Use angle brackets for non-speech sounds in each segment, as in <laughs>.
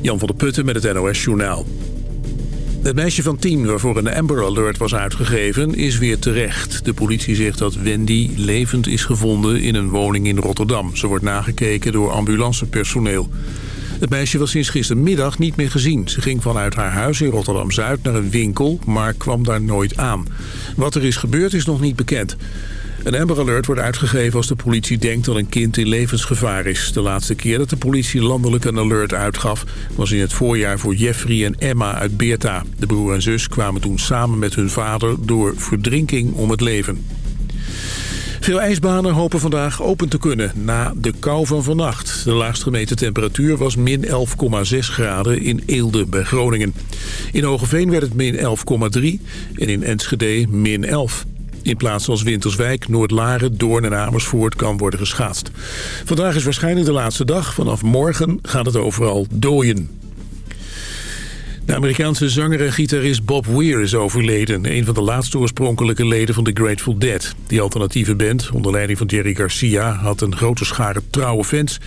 Jan van der Putten met het NOS Journaal. Het meisje van tien waarvoor een Amber Alert was uitgegeven is weer terecht. De politie zegt dat Wendy levend is gevonden in een woning in Rotterdam. Ze wordt nagekeken door ambulancepersoneel. Het meisje was sinds gistermiddag niet meer gezien. Ze ging vanuit haar huis in Rotterdam-Zuid naar een winkel, maar kwam daar nooit aan. Wat er is gebeurd is nog niet bekend. Een Amber Alert wordt uitgegeven als de politie denkt dat een kind in levensgevaar is. De laatste keer dat de politie landelijk een alert uitgaf... was in het voorjaar voor Jeffrey en Emma uit Beerta. De broer en zus kwamen toen samen met hun vader door verdrinking om het leven. Veel ijsbanen hopen vandaag open te kunnen na de kou van vannacht. De laagst gemeten temperatuur was min 11,6 graden in Eelde bij Groningen. In Hogeveen werd het min 11,3 en in Enschede min 11. In plaatsen als Winterswijk, Noordlaren, Doorn en Amersfoort kan worden geschaatst. Vandaag is waarschijnlijk de laatste dag. Vanaf morgen gaat het overal dooien. De Amerikaanse zanger en gitarist Bob Weir is overleden. Een van de laatste oorspronkelijke leden van The Grateful Dead. Die alternatieve band, onder leiding van Jerry Garcia... had een grote schare trouwe fans...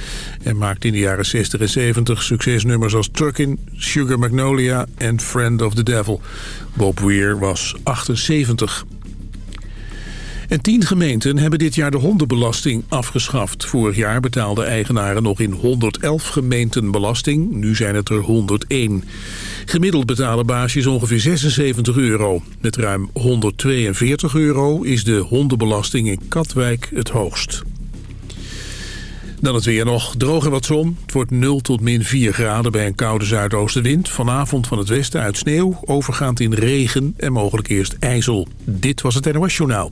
en maakte in de jaren 60 en 70 succesnummers als Truckin', Sugar Magnolia en Friend of the Devil. Bob Weir was 78. En tien gemeenten hebben dit jaar de hondenbelasting afgeschaft. Vorig jaar betaalden eigenaren nog in 111 gemeenten belasting. Nu zijn het er 101. Gemiddeld betalen baasjes ongeveer 76 euro. Met ruim 142 euro is de hondenbelasting in Katwijk het hoogst. Dan het weer nog. Droog en wat zon. Het wordt 0 tot min 4 graden bij een koude zuidoostenwind. Vanavond van het westen uit sneeuw, overgaand in regen en mogelijk eerst ijzel. Dit was het NOS Journaal.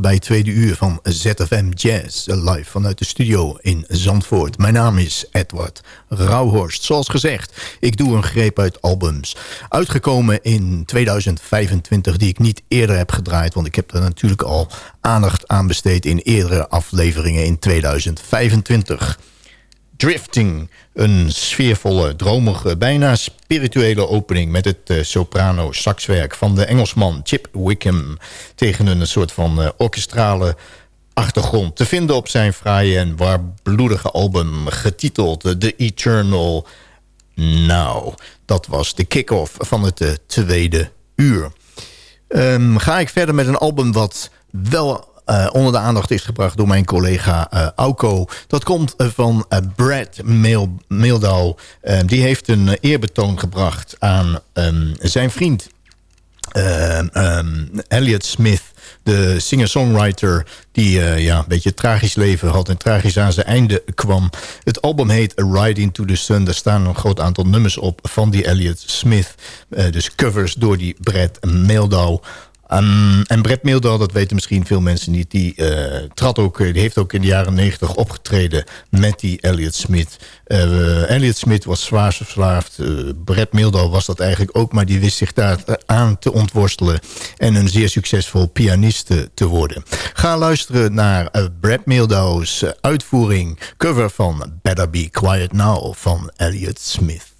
Bij het tweede uur van ZFM Jazz. Live vanuit de studio in Zandvoort. Mijn naam is Edward Rauhorst. Zoals gezegd, ik doe een greep uit albums. Uitgekomen in 2025 die ik niet eerder heb gedraaid. Want ik heb er natuurlijk al aandacht aan besteed in eerdere afleveringen in 2025. Drifting. Een sfeervolle, dromige, bijna spirituele opening... met het uh, soprano-saxwerk van de Engelsman Chip Wickham... tegen een soort van uh, orkestrale achtergrond... te vinden op zijn fraaie en warmbloedige album... getiteld The Eternal Now. Dat was de kick-off van het uh, tweede uur. Um, ga ik verder met een album wat wel uh, onder de aandacht is gebracht door mijn collega uh, Auko. Dat komt uh, van Brad Mildau. die heeft een eerbetoon gebracht aan um, zijn vriend um, Elliot Smith de singer-songwriter die ja, een beetje tragisch leven had en tragisch aan zijn einde kwam. Het album heet A Ride Into the Sun. Daar staan een groot aantal nummers op van die Elliot Smith. Dus covers door die Brad Mildau. Um, en Brett Meeldal, dat weten misschien veel mensen niet... die, uh, trad ook, die heeft ook in de jaren negentig opgetreden met die Elliot Smith. Uh, Elliot Smith was zwaar verslaafd. Uh, Brett Meeldal was dat eigenlijk ook... maar die wist zich daar aan te ontworstelen... en een zeer succesvol pianist te worden. Ga luisteren naar Brett Meeldal's uitvoering... cover van Better Be Quiet Now van Elliot Smith.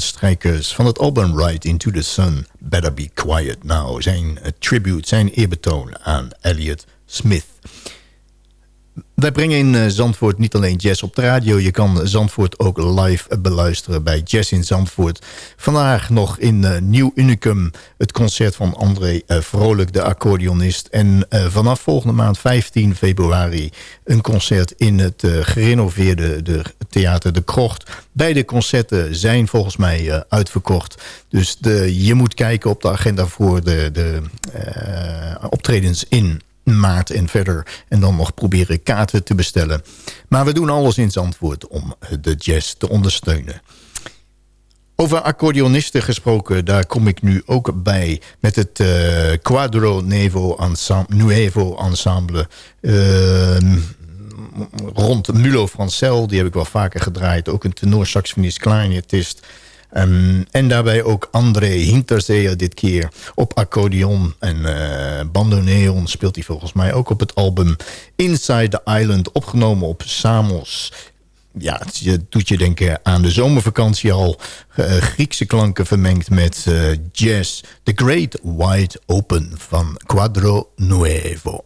Strijkers van het album Ride Into the Sun. Better Be Quiet Now. Zijn tribute, zijn eerbetoon aan Elliot Smith. Wij brengen in eh, Zandvoort niet alleen jazz op de radio. Je kan Zandvoort ook live beluisteren bij Jazz in Zandvoort. Vandaag nog in uh, Nieuw Unicum het concert van André uh, Vrolijk, de accordeonist. En vanaf volgende maand 15 februari een concert in het gerenoveerde de Theater De Krocht. Beide concerten zijn volgens mij uitverkocht. Dus de, je moet kijken op de agenda voor de, de optredens in maart en verder. En dan nog proberen kaarten te bestellen. Maar we doen alles in Zandvoort om de jazz te ondersteunen. Over accordeonisten gesproken, daar kom ik nu ook bij... met het uh, Quadro Nuevo Ensemble, Nuevo Ensemble uh, rond Mulo Francel. Die heb ik wel vaker gedraaid. Ook een tenorsaxofonist, clarinetist... Um, en daarbij ook André Hinterzeer dit keer op accordeon en uh, bandoneon speelt hij volgens mij ook op het album Inside the Island, opgenomen op Samos. Ja, het doet je denken aan de zomervakantie al. Uh, Griekse klanken vermengd met uh, jazz. The Great Wide Open van Quadro Nuevo.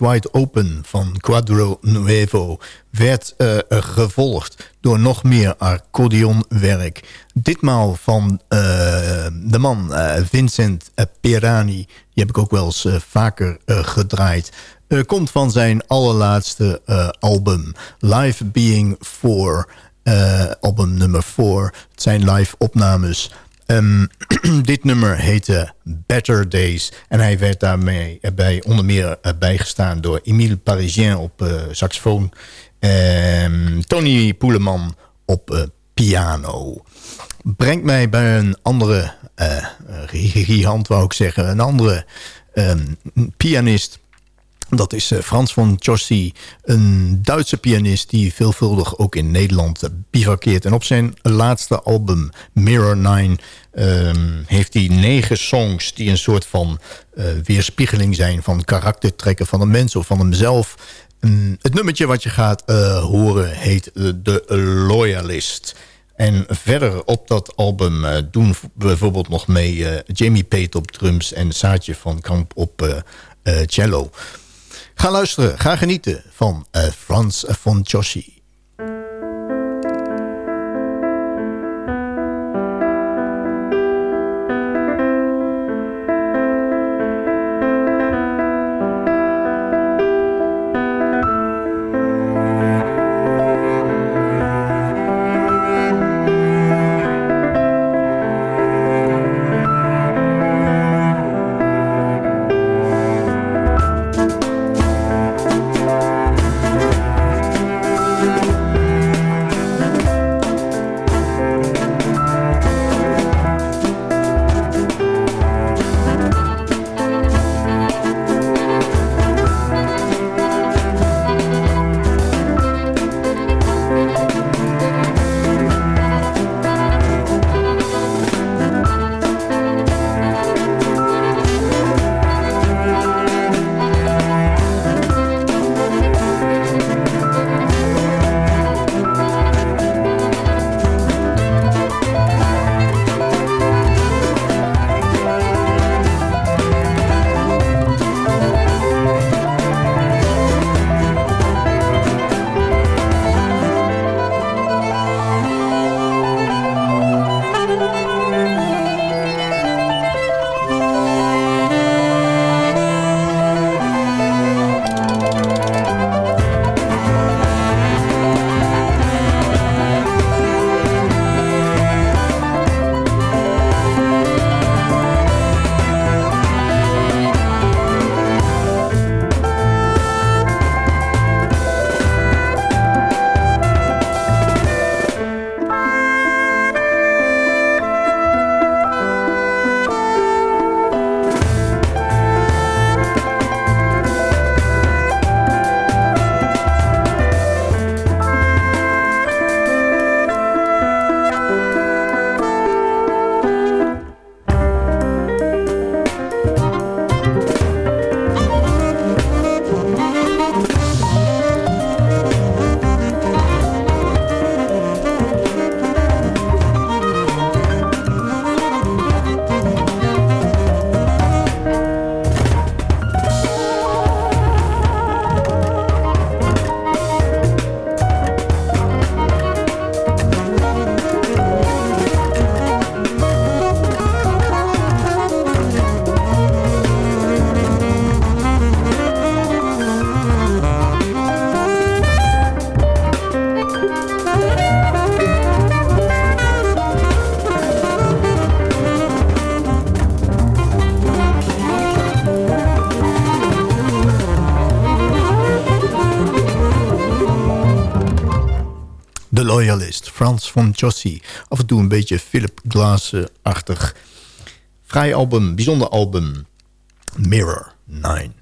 Wide Open van Quadro Nuevo werd uh, gevolgd door nog meer accordeonwerk. Ditmaal van uh, de man uh, Vincent Perani. Die heb ik ook wel eens vaker gedraaid. komt van zijn allerlaatste album Live Being 4. album nummer 4. Het zijn live opnames Um, <clears throat> dit nummer heette Better Days. En hij werd daarmee bij onder meer uh, bijgestaan door Emile Parisien op uh, saxofoon. Um, Tony Poeleman op uh, piano. Brengt mij bij een andere gigant, wou ik zeggen. Een andere um, pianist dat is eh, Frans van Chossi, een Duitse pianist... die veelvuldig ook in Nederland bivakkeert. En op zijn laatste album, Mirror 9... Um, heeft hij negen songs die een soort van uh, weerspiegeling zijn... van karaktertrekken van een mens of van hemzelf. Het nummertje wat je gaat uh, horen heet The Loyalist... En verder op dat album doen bijvoorbeeld nog mee Jamie Pate op drums... en Saatje van Kamp op cello. Ga luisteren, ga genieten van uh, Frans von Joshi. Frans von Jossi. Af en toe een beetje Philip Glass-achtig. Vrij album, bijzonder album. Mirror 9.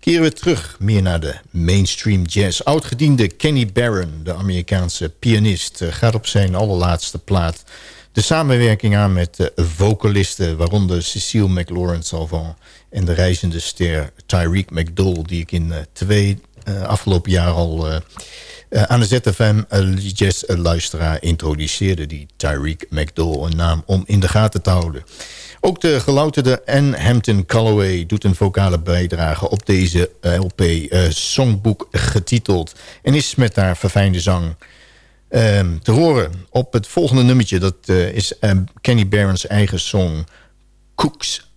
Keren we terug meer naar de mainstream jazz. Oudgediende Kenny Barron, de Amerikaanse pianist... Eh, gaat op zijn allerlaatste plaat de samenwerking aan met vocalisten... waaronder Cecile McLaurin-Salvant en de reizende ster Tyreek McDowell... die ik in uh, twee uh, afgelopen jaar al aan de ZFM uh, Jazz luisteraar introduceerde die Tyreek McDowell... een naam om in de gaten te houden. Ook de gelouterde Ann Hampton Calloway doet een vocale bijdrage op deze LP uh, Songboek getiteld. En is met haar verfijnde zang um, te horen op het volgende nummertje. Dat uh, is Kenny Barron's eigen song Cooks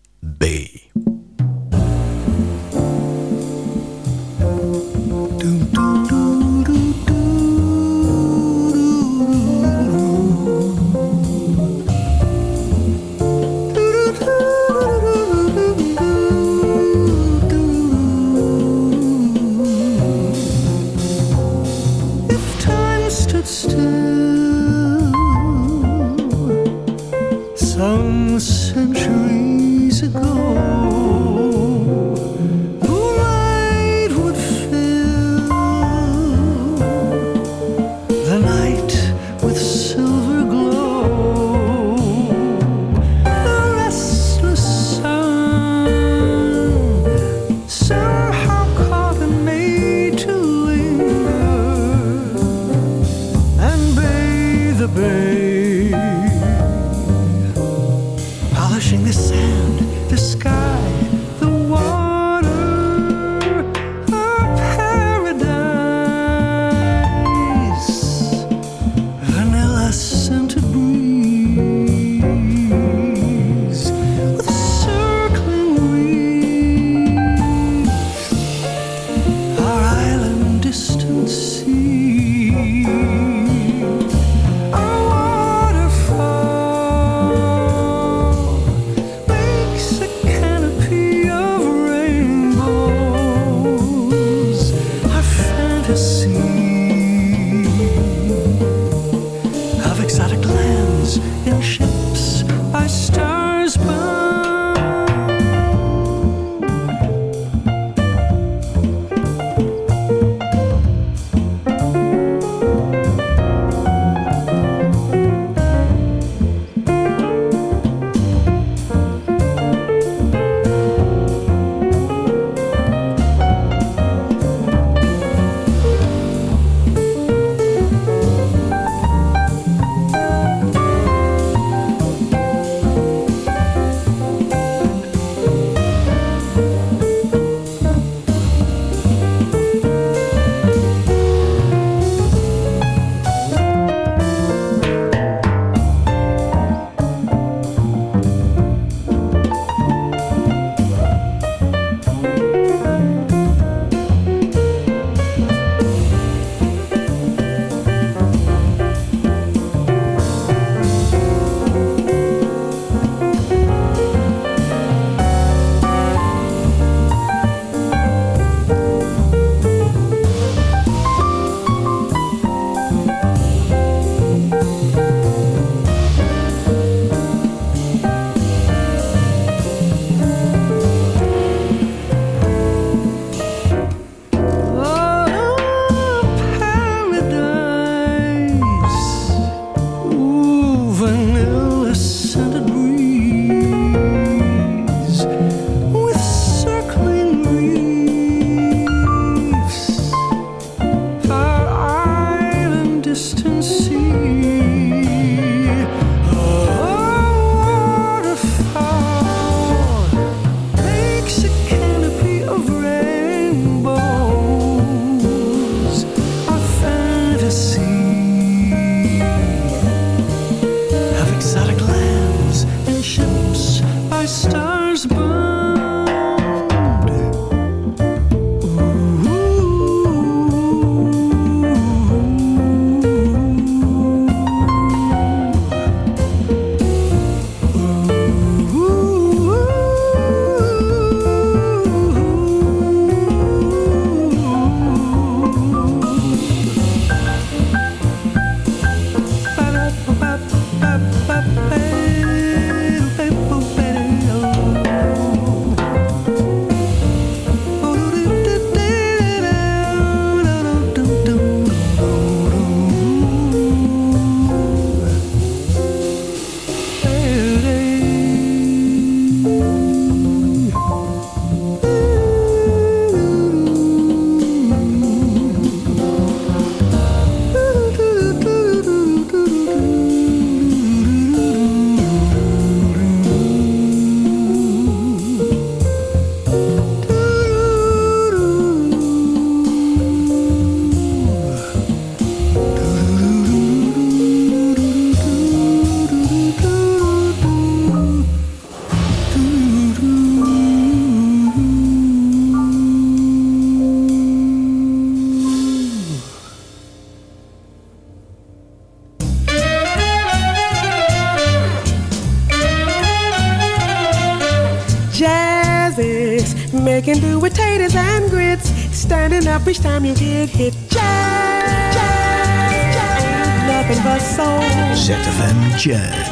ZFM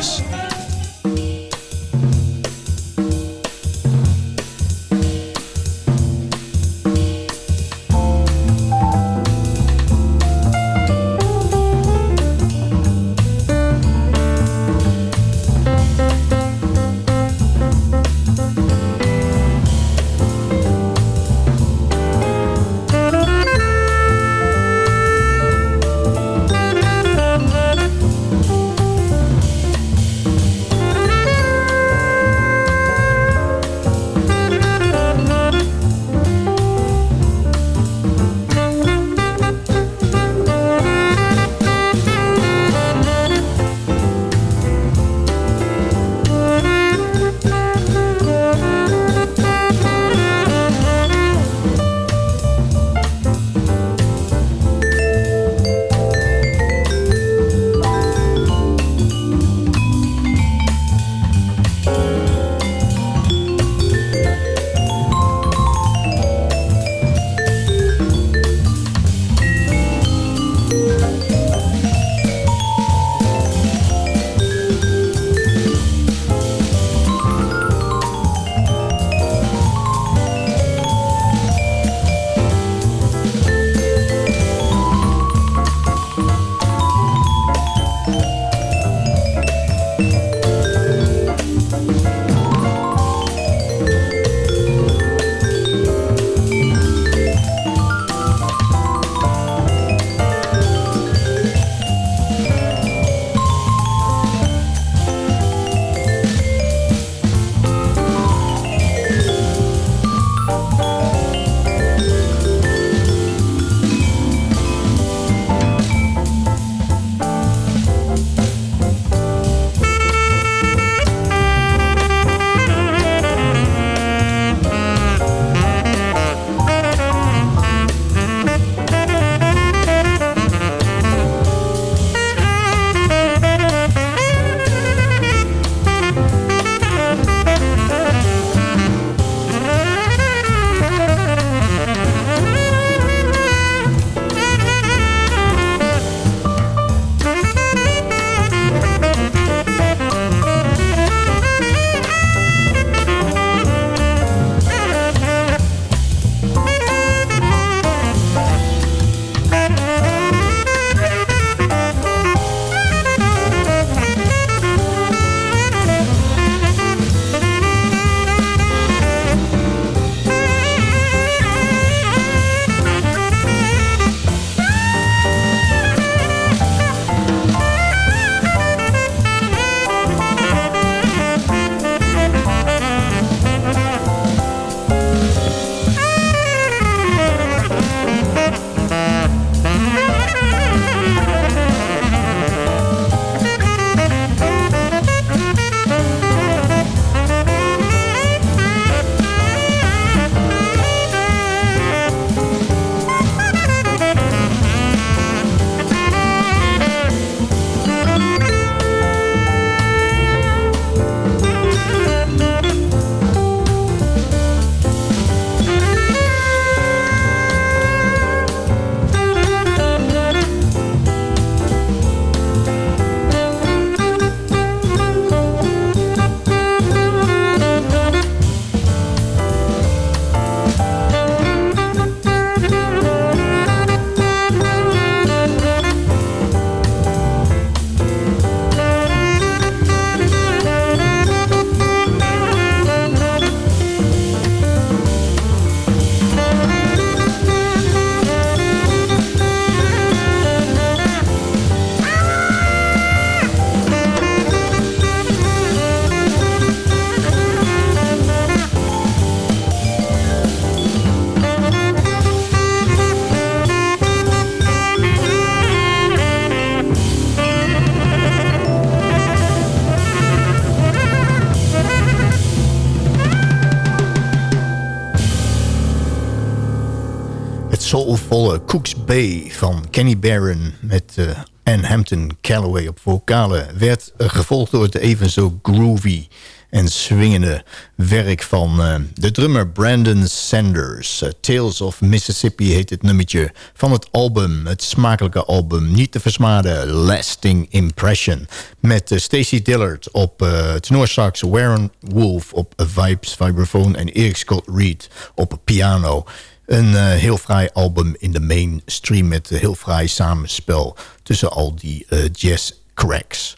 van Kenny Barron... met uh, Ann Hampton Calloway op vocalen... werd uh, gevolgd door het even zo groovy en swingende werk van uh, de drummer Brandon Sanders. Uh, Tales of Mississippi heet het nummertje van het album. Het smakelijke album, niet te versmaden, Lasting Impression. Met uh, Stacey Dillard op tenorsax, Warren Wolf op vibes, vibraphone... en Eric Scott Reed op piano... Een uh, heel fraai album in de mainstream met een heel fraai samenspel tussen al die uh, jazz cracks.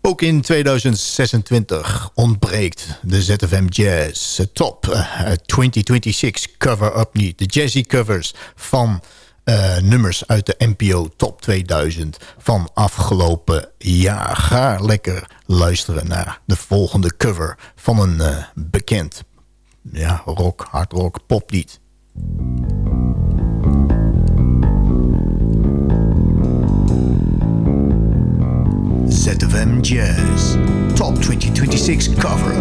Ook in 2026 ontbreekt de ZFM Jazz Top uh, 2026 cover-up niet. De jazzy covers van nummers uit de NPO Top 2000 van afgelopen jaar. Ga lekker luisteren naar de volgende cover van een uh, bekend ja, rock, hard rock, poplied. ZFM Jazz Top 2026 cover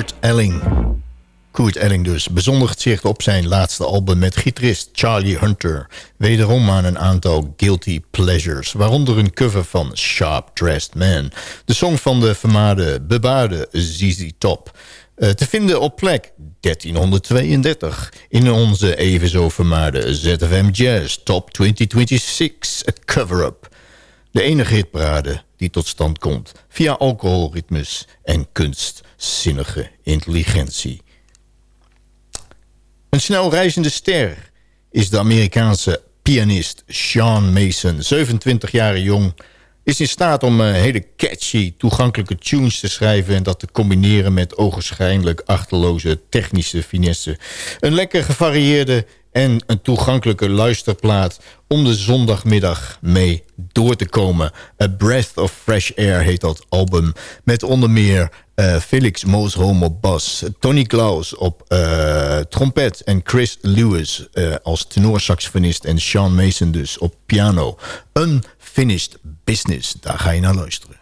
Kurt Elling. Kurt Elling dus bezondigt zich op zijn laatste album met gitarist Charlie Hunter. Wederom aan een aantal guilty pleasures, waaronder een cover van Sharp Dressed Man. De song van de vermaarde, bebaarde ZZ Top. Uh, te vinden op plek 1332 in onze even zo vermaarde ZFM Jazz Top 2026 A Cover-Up. De enige hitparade die tot stand komt via alcoholritmes en kunstzinnige intelligentie. Een snel reizende ster is de Amerikaanse pianist Sean Mason. 27 jaar jong, is in staat om uh, hele catchy, toegankelijke tunes te schrijven... en dat te combineren met ogenschijnlijk achterloze technische finesse. Een lekker gevarieerde en een toegankelijke luisterplaat om de zondagmiddag mee door te komen. A Breath of Fresh Air heet dat album. Met onder meer uh, Felix Moosholm op bas, Tony Klaus op uh, trompet... en Chris Lewis uh, als tenorsaxofonist en Sean Mason dus op piano. Unfinished Business, daar ga je naar luisteren.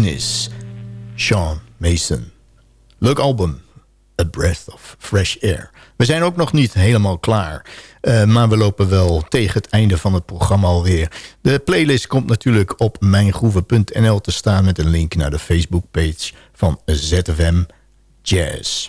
Business. Sean Mason. Leuk album. A Breath of Fresh Air. We zijn ook nog niet helemaal klaar. Uh, maar we lopen wel tegen het einde van het programma alweer. De playlist komt natuurlijk op mijngroeven.nl te staan... met een link naar de Facebookpage van ZFM Jazz.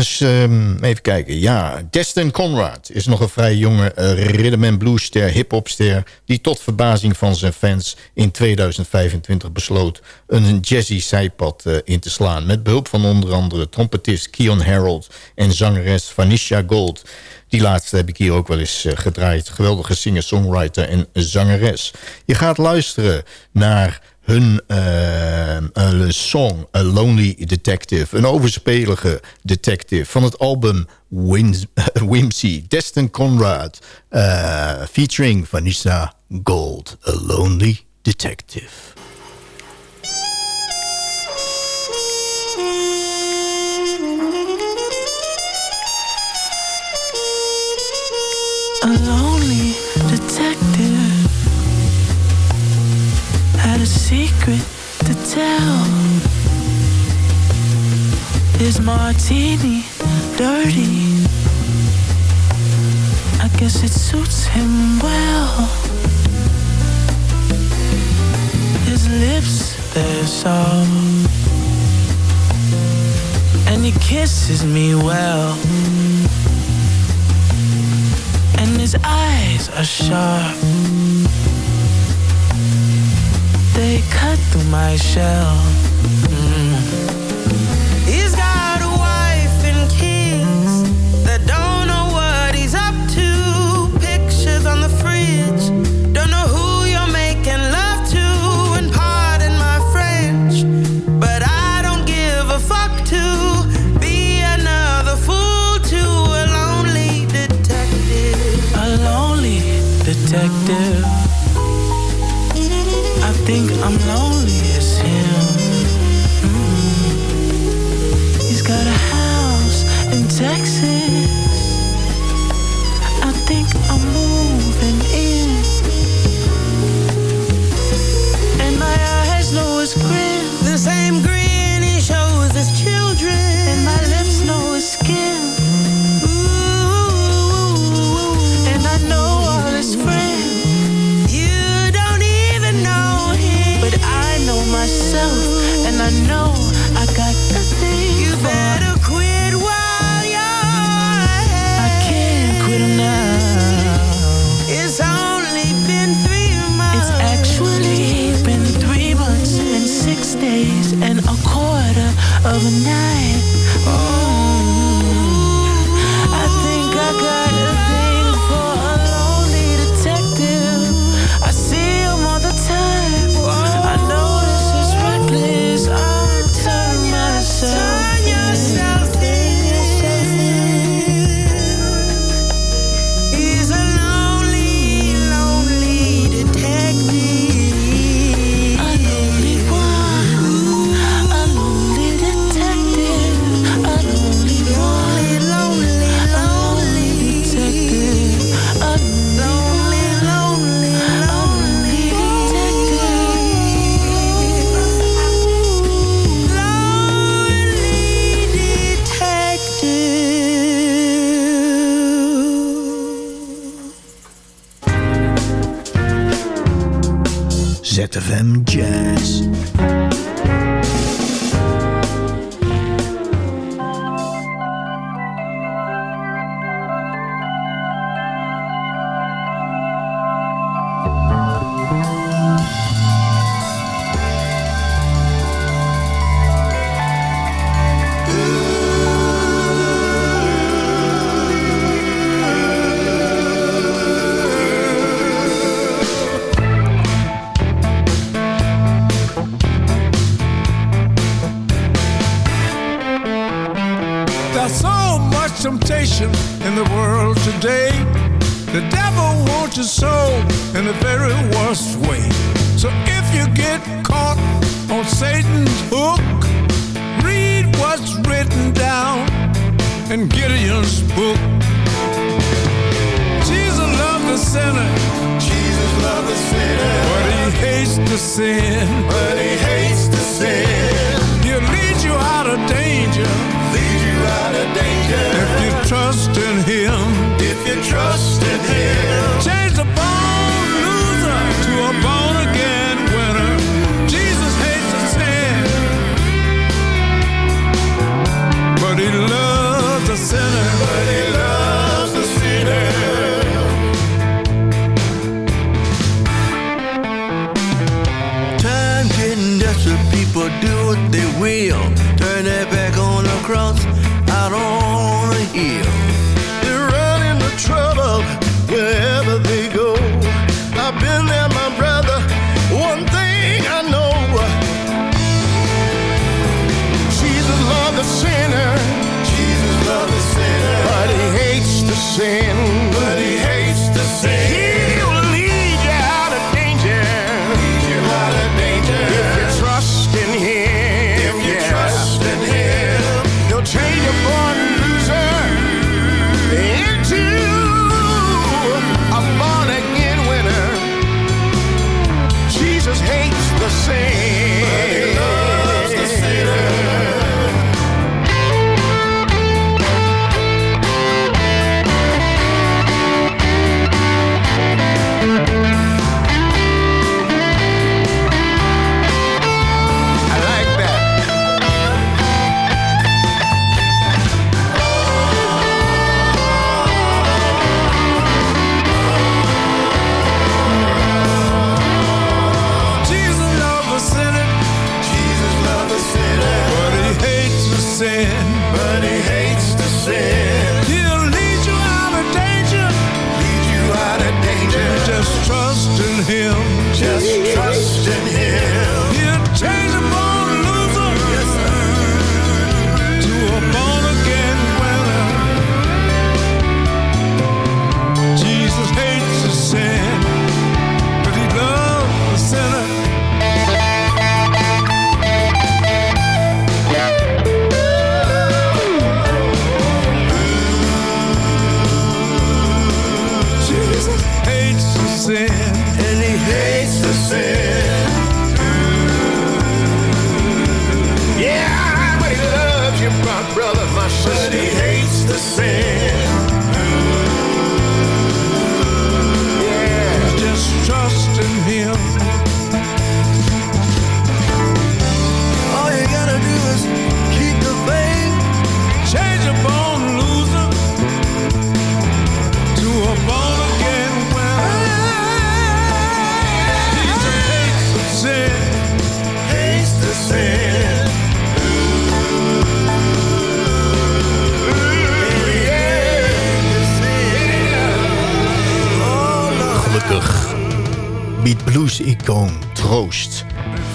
Dus um, even kijken. Ja, Destin Conrad is nog een vrij jonge uh, rhythm and bluesster, hip-hopster... die tot verbazing van zijn fans in 2025 besloot... een jazzy zijpad uh, in te slaan... met behulp van onder andere trompetist Keon Harold... en zangeres Vanisha Gold. Die laatste heb ik hier ook wel eens uh, gedraaid. Geweldige singer-songwriter en zangeres. Je gaat luisteren naar hun uh, song A Lonely Detective. Een overspelige detective van het album Whims <laughs> Whimsy. Destin Conrad uh, featuring Vanessa Gold. A Lonely Detective. Secret to tell. Is martini dirty? I guess it suits him well. His lips, they're soft. And he kisses me well. And his eyes are sharp they cut through my shell. ZFM Jazz.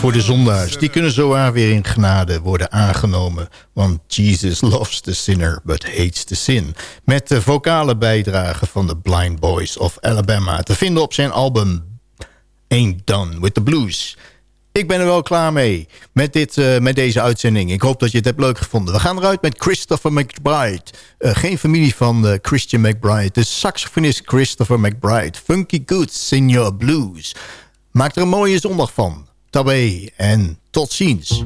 voor de zondaars. Die kunnen zowaar weer in genade worden aangenomen. Want Jesus loves the sinner, but hates the sin. Met de vocale bijdrage van de Blind Boys of Alabama. Te vinden op zijn album Ain't Done with the Blues. Ik ben er wel klaar mee met, dit, eh, met deze uitzending. Ik hoop dat je het hebt leuk gevonden. We gaan eruit met Christopher McBride. Eh, geen familie van eh, Christian McBride. De saxofonist Christopher McBride. Funky Good, Senior Blues. Maak er een mooie zondag van. Tabé en tot ziens.